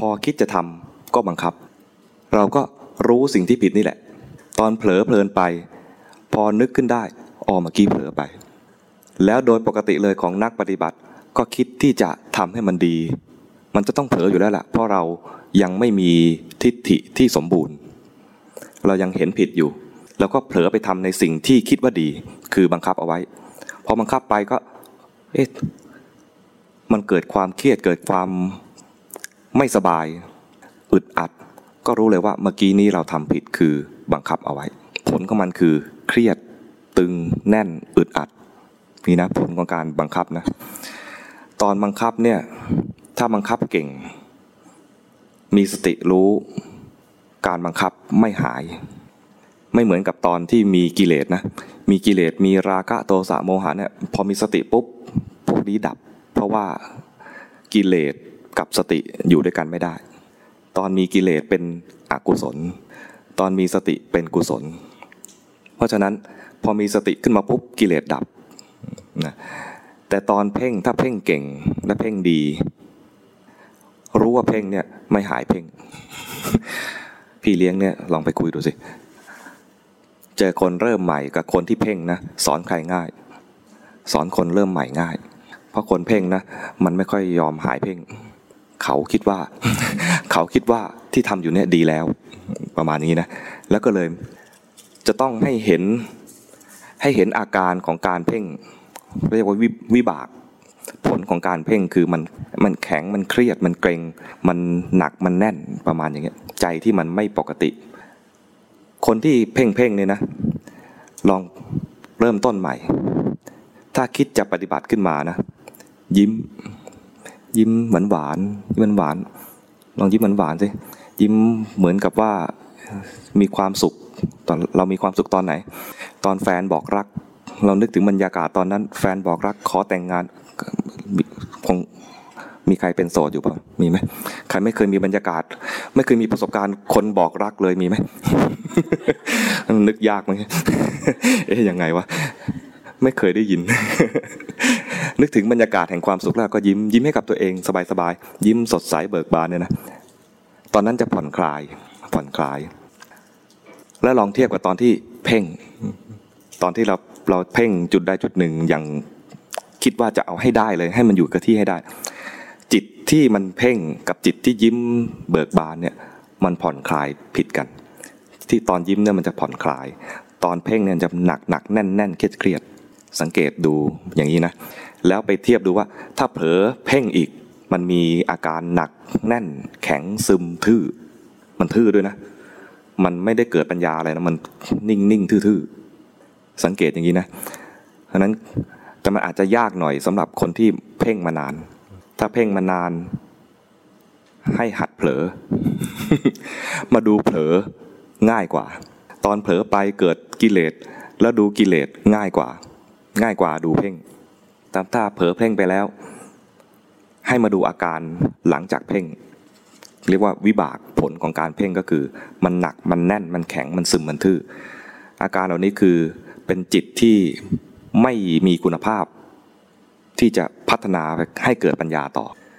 พอคิดจะทำก็บังคับ เราก็รู้สิ่งที่ผิดนี่แหละ ตอนเผลอเพลินไป พอนึกขึ้นได้อ๋อเมื่อกี้เผลอไป แล้วโดยปกติเลยของนักปฏิบัติก็คิดที่จะทำให้มันดี มันจะต้องเผลออยู่แล้วแหละเพราะเรายังไม่มีทิฏฐิที่สมบูรณ์ เรายังเห็นผิดอยู่ แล้วก็เผลอไปทำในสิ่งที่คิดว่าดี คือบังคับเอาไว้ พอบังคับไปก็ เอ๊ะ มันเกิดความเครียดเกิดความ ไม่สบายอึดอัด ก็รู้เลยว่าเมื่อกี้นี้เราทำผิดคือบังคับเอาไว้ ผลของมันคือเครียดตึงแน่นอึดอัดนี่นะผลของการบังคับนะ ตอนบังคับเนี่ยถ้าบังคับเก่ง มีสติรู้ การบังคับไม่หาย ไม่เหมือนกับตอนที่มีกิเลสนะมีกิเลสมีราคะโทสะโมหะเนี่ยพอมีสติปุ๊บพวกนี้ดับ เพราะว่ากิเลส กับสติอยู่ด้วยกันไม่ได้ ตอนมีกิเลสเป็นอกุศล ตอนมีสติเป็นกุศล เพราะฉะนั้นพอมีสติขึ้นมาปุ๊บกิเลสดับนะแต่ตอนเพ่งถ้าเพ่งเก่งและเพ่งดี รู้ว่าเพ่งเนี่ยไม่หายเพ่ง พี่เลี้ยงเนี่ยลองไปคุยดูสิ เจอคนเริ่มใหม่กับคนที่เพ่งนะสอนใครง่าย สอนคนเริ่มใหม่ง่าย เพราะคนเพ่งนะมันไม่ค่อยยอมหายเพ่ง เขาคิดว่า เขาคิดว่าที่ทำอยู่เนี่ยดีแล้วประมาณนี้นะ แล้วก็เลยจะต้องให้เห็นให้เห็นอาการของการเพ่งเรียกว่าวิวิบากผลของการเพ่งคือมันมันแข็งมันเครียดมันเกรง มันหนักมันแน่นประมาณอย่างเงี้ยใจที่มันไม่ปกติ คนที่เพ่งเพ่งเนี่ยนะ ลองเริ่มต้นใหม่ ถ้าคิดจะปฏิบัติขึ้นมานะ ยิ้ม ยิ้มหวานหวานยิ้มหวานลองยิ้มหวานหวานสิยิ้มเหมือนกับว่ามีความสุขตอนเรามีความสุขตอนไหน ตอนแฟนบอกรัก เรานึกถึงบรรยากาศตอนนั้น แฟนบอกรักขอแต่งงานคงมีใครเป็นโสดอยู่เปล่ามีไหมใครไม่เคยมีบรรยากาศ ไม่เคยมีประสบการณ์คนบอกรักเลยมีไหมนึกยากมั้ยเอ๊ยยังไงวะไม่เคยได้ยิน นึกถึงบรรยากาศแห่งความสุขแล้วก็ยิ้มยิ้มให้กับตัวเองสบายๆยิ้มสดใสเบิกบานเนี่ยนะตอนนั้นจะผ่อนคลาย ผ่อนคลาย แล้วลองเทียบกับตอนที่เพ่ง ตอนที่เราเราเพ่งจุดใดจุดหนึ่งอย่างคิดว่าจะเอาให้ได้เลย ให้มันอยู่กับที่ให้ได้ จิตที่มันเพ่งกับจิตที่ยิ้มเบิกบานเนี่ย มันผ่อนคลายผิดกัน ที่ตอนยิ้มเนี่ยมันจะผ่อนคลาย ตอนเพ่งเนี่ยจะหนักหนักแน่นแน่นเครียดเครียด สังเกตดูอย่างนี้นะ แล้วไปเทียบดูว่า ถ้าเผลอเพ่งอีก มันมีอาการหนักแน่น แข็งซึมทื่อ มันทื่อด้วยนะ มันไม่ได้เกิดปัญญาอะไรนะมันนิ่งนิ่งทื่อๆสังเกตอย่างนี้นะเพราะนั้นแต่มันอาจจะยากหน่อยสำหรับคนที่เพ่งมานาน ถ้าเพ่งมานาน ให้หัดเผลอ มาดูเผลอง่ายกว่า ตอนเผลอไปเกิดกิเลสแล้วดูกิเลสง่ายกว่า ง่ายกว่าดูเพ่งตามถ้าเผลอเพ่งไปแล้ว ให้มาดูอาการหลังจากเพ่ง เรียกว่าวิบากผลของการเพ่งก็คือ มันหนักมันแน่นมันแข็งมันซึมมันทื่อ อาการเหล่านี้คือเป็นจิตที่ไม่มีคุณภาพ ที่จะพัฒนาให้เกิดปัญญาต่อ